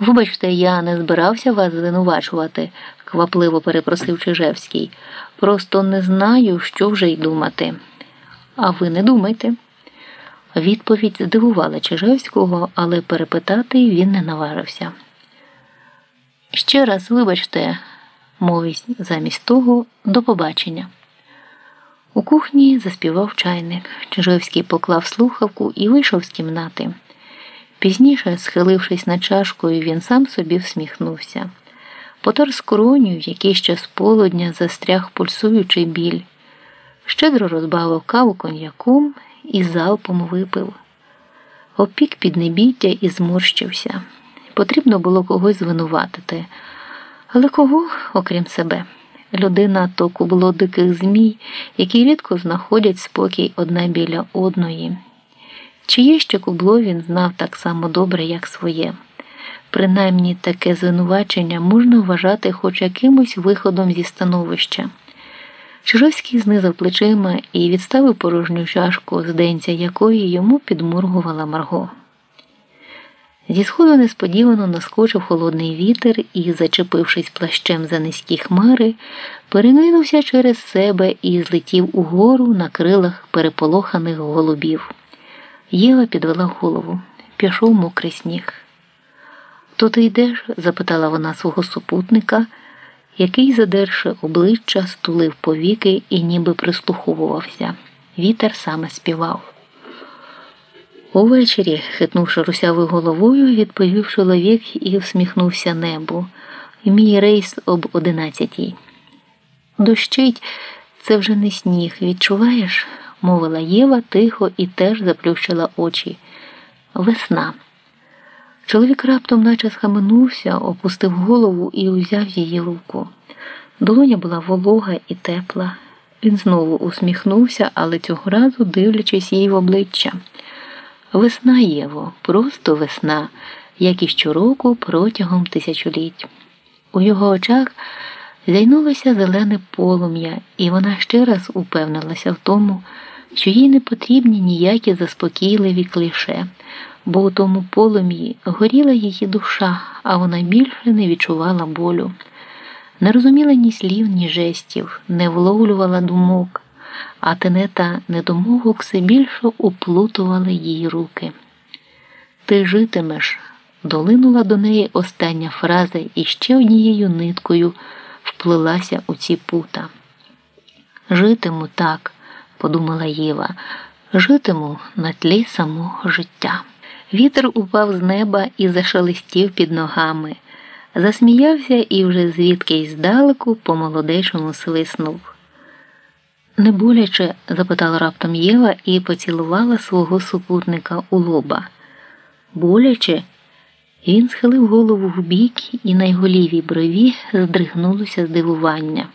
Вибачте, я не збирався вас звинувачувати, квапливо перепросив Чижевський. Просто не знаю, що вже й думати. А ви не думайте. Відповідь здивувала Чижевського, але перепитати він не наважився. Ще раз, вибачте, мовить замість того, до побачення. У кухні заспівав чайник. Чижевський поклав слухавку і вийшов з кімнати. Пізніше, схилившись над чашкою, він сам собі всміхнувся. Потер скроню, в який ще з полудня застряг пульсуючий біль, щедро розбавив каву коньяком і залпом випив. Опік піднебіття і зморщився. Потрібно було когось звинуватити. Але кого, окрім себе? Людина то кубло диких змій, які рідко знаходять спокій одна біля одної. Чиє ще кубло він знав так само добре, як своє. Принаймні таке звинувачення можна вважати хоч якимось виходом зі становища. Чижовський знизав плечима і відставив порожню чашку, з денця якої йому підморгувала Марго. Зі сходу несподівано наскочив холодний вітер і, зачепившись плащем за низькі хмари, перенинувся через себе і злетів угору на крилах переполоханих голубів. Єва підвела голову. Пішов мокрий сніг. То ти йдеш? запитала вона свого супутника, який, задерши обличчя, стулив повіки і ніби прислуховувався. Вітер саме співав. Увечері, хитнувши русявою головою, відповів чоловік і всміхнувся небу. Мій рейс об одинадцятій. Дощить, це вже не сніг, відчуваєш? Мовила Єва тихо і теж заплющила очі. Весна. Чоловік раптом наче схаменувся, опустив голову і узяв її руку. Долоня була волога і тепла. Він знову усміхнувся, але цього разу дивлячись їй в обличчя. Весна Єво, просто весна, як і щороку протягом тисячоліть. У його очах зайнулося зелене полум'я, і вона ще раз упевнилася в тому, що їй не потрібні ніякі заспокійливі кліше, бо у тому полум'ї горіла її душа, а вона більше не відчувала болю. Не розуміла ні слів, ні жестів, не вловлювала думок а тенета недомовок все більше уплутували її руки. Ти житимеш, долинула до неї остання фраза і ще однією ниткою вплилася у ці пута. Житиму так, подумала Єва, житиму на тлі самого життя. Вітер упав з неба і зашелестів під ногами, засміявся і вже звідкись здалеку по молодечому свиснув. Не боляче? запитала раптом Єва і поцілувала свого супутника у лоба. Боляче? Він схилив голову в бік і на його лівій брові здригнулося здивування.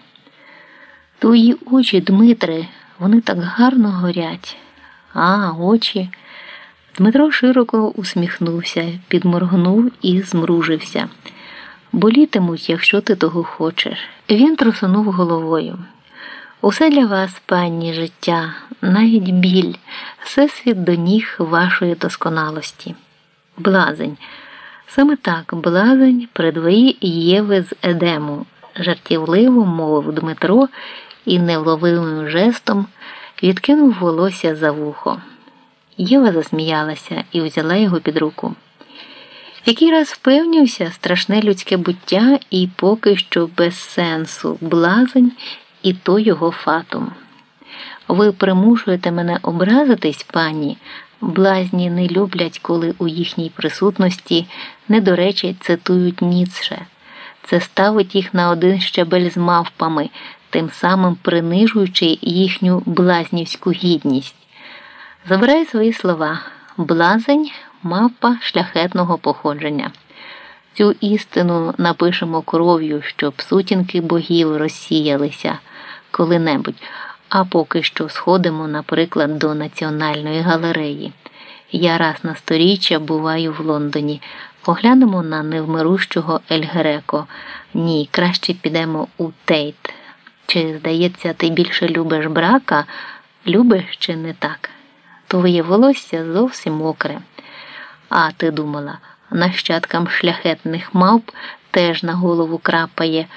Твої очі, Дмитре, вони так гарно горять. А, очі. Дмитро широко усміхнувся, підморгнув і змружився. Болітимуть, якщо ти того хочеш. Він трусунув головою. Усе для вас, пані життя, навіть біль, всесвіт до ніг вашої досконалості. Блазень. Саме так, блазень предвої Єви з Едему, жартівливо мовив Дмитро і невловимим жестом відкинув волосся за вухо. Єва засміялася і взяла його під руку. Який раз впевнився страшне людське буття і поки що без сенсу блазень і то його фатум. Ви примушуєте мене образитись, пані. Блазні не люблять, коли у їхній присутності недоречі цитують Ніцше. Це ставить їх на один щебель з мавпами, тим самим принижуючи їхню блазнівську гідність. Забирай свої слова блазень мавпа шляхетного походження. Цю істину напишемо кров'ю, щоб сутінки богів розсіялися коли-небудь, а поки що сходимо, наприклад, до Національної галереї. Я раз на сторіччя буваю в Лондоні. Поглянемо на невмирущого Ельгреко. Ні, краще підемо у Тейт. Чи, здається, ти більше любиш брака? Любиш чи не так? Твоє волосся зовсім мокре. А ти думала, нащадкам шляхетних мавп теж на голову крапає.